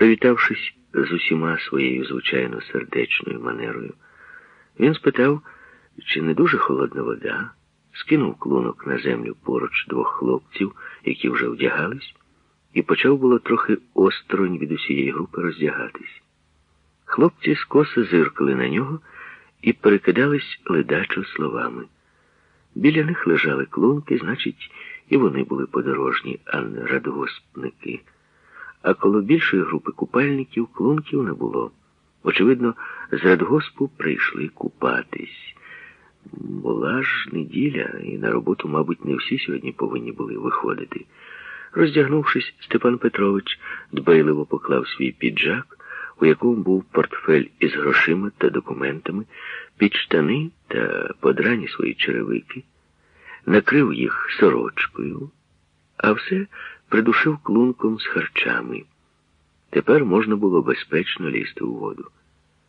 Привітавшись з усіма своєю звичайно сердечною манерою, він спитав, чи не дуже холодна вода, скинув клунок на землю поруч двох хлопців, які вже вдягались, і почав було трохи осторонь від усієї групи роздягатись. Хлопці скоса зиркали на нього і перекидались ледачо словами. Біля них лежали клунки, значить, і вони були подорожні, а не радгоспники. А коло більшої групи купальників клунків не було. Очевидно, з радгоспу прийшли купатись. Була ж неділя, і на роботу, мабуть, не всі сьогодні повинні були виходити. Роздягнувшись, Степан Петрович дбайливо поклав свій піджак, у якому був портфель із грошима та документами, під штани та подрані свої черевики, накрив їх сорочкою, а все придушив клунком з харчами. Тепер можна було безпечно лізти у воду.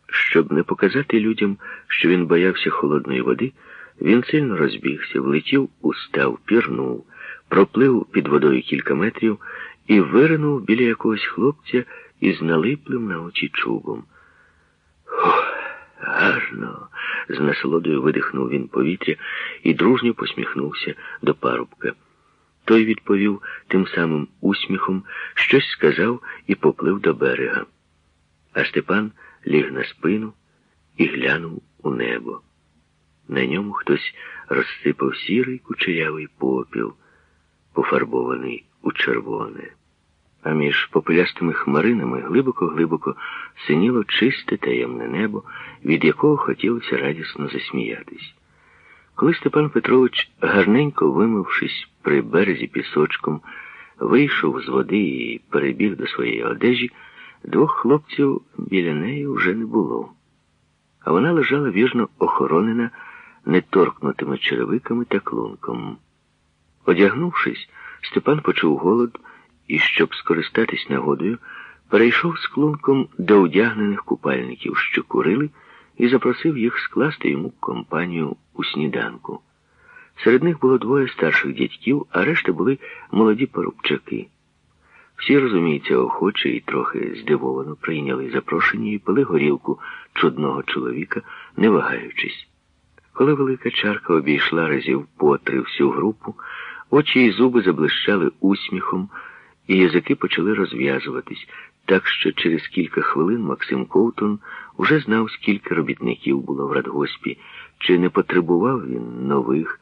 Щоб не показати людям, що він боявся холодної води, він сильно розбігся, влетів у став, пірнув, проплив під водою кілька метрів і виринув біля якогось хлопця із налиплим на очі чубом. Ох, гарно! з насолодою видихнув він повітря і дружньо посміхнувся до парубка. Той відповів тим самим усміхом, щось сказав і поплив до берега. А Степан ліг на спину і глянув у небо. На ньому хтось розсипав сірий кучерявий попіл, пофарбований у червоне. А між попелястими хмаринами глибоко-глибоко синіло чисте таємне небо, від якого хотілося радісно засміятись. Коли Степан Петрович, гарненько вимившись при березі пісочком, вийшов з води і перебіг до своєї одежі, двох хлопців біля неї вже не було. А вона лежала вірно охоронена неторкнутими черевиками та клунком. Одягнувшись, Степан почув голод і, щоб скористатись нагодою, перейшов з клунком до одягнених купальників, що курили, і запросив їх скласти йому компанію у сніданку. Серед них було двоє старших дядьків, а решта були молоді порубчаки. Всі, розуміється, охоче і трохи здивовано прийняли запрошення і пили горілку чудного чоловіка, не вагаючись. Коли велика чарка обійшла разів по три всю групу, очі і зуби заблищали усміхом, і язики почали розв'язуватись, так що через кілька хвилин Максим Ковтун уже знав, скільки робітників було в радгоспі, чи не потребував він нових,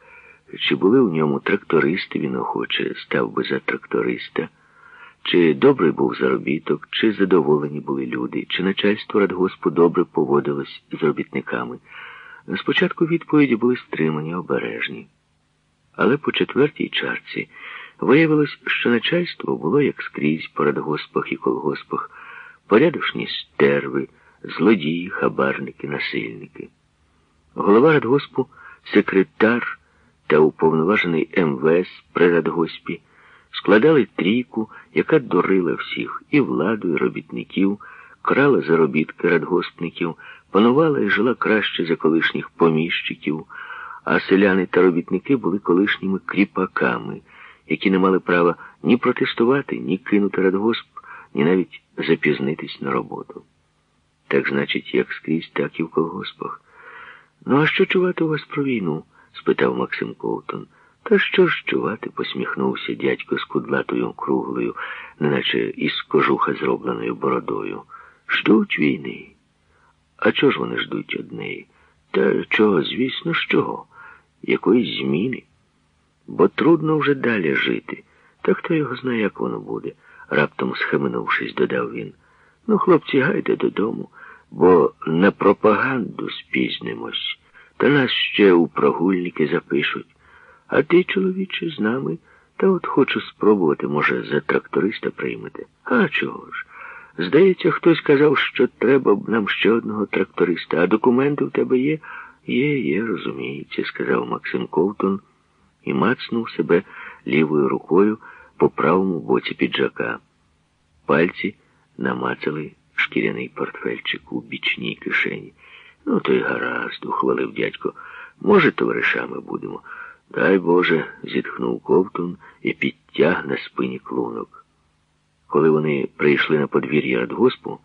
чи були у ньому трактористи, він охоче став би за тракториста, чи добрий був заробіток, чи задоволені були люди, чи начальство радгоспу добре поводилось з робітниками. Спочатку відповіді були стримані, обережні. Але по четвертій чарці виявилось, що начальство було як скрізь по радгоспах і колгоспах, порядочні стерви, злодії, хабарники, насильники. Голова радгоспу, секретар та уповноважений МВС при радгоспі складали трійку, яка дурила всіх і владу, і робітників, крала заробітки радгоспників, панувала і жила краще за колишніх поміщиків, а селяни та робітники були колишніми кріпаками, які не мали права ні протестувати, ні кинути радгосп, ні навіть запізнитись на роботу. Так значить, як скрізь, так і в колгоспах. Ну, а що чувати у вас про війну? спитав Максим Ковтон. Та що ж чувати, посміхнувся дядько з кудлатою круглою, неначе із кожуха зробленою бородою. Ждуть війни. А чого ж вони ждуть однеї? Та чого, звісно, з чого? Якоїсь зміни? Бо трудно вже далі жити. Та хто його знає, як воно буде, раптом схаменувшись, додав він. Ну, хлопці, гайде додому, бо на пропаганду спізнимось, та нас ще у прогульники запишуть. А ти, чоловіче, з нами, та от хочу спробувати, може, за тракториста приймете. А чого ж? Здається, хтось казав, що треба б нам ще одного тракториста, а документи в тебе є? Є, є, розуміється, сказав Максим Ковтун і мацнув себе лівою рукою по правому боці піджака. Пальці намацали шкіряний портфельчик у бічній кишені. Ну, то й гаразд, ухвалив дядько. Може, товаришами будемо. Дай Боже, зітхнув ковтун і підтяг на спині клунок. Коли вони прийшли на подвір'я радгоспу,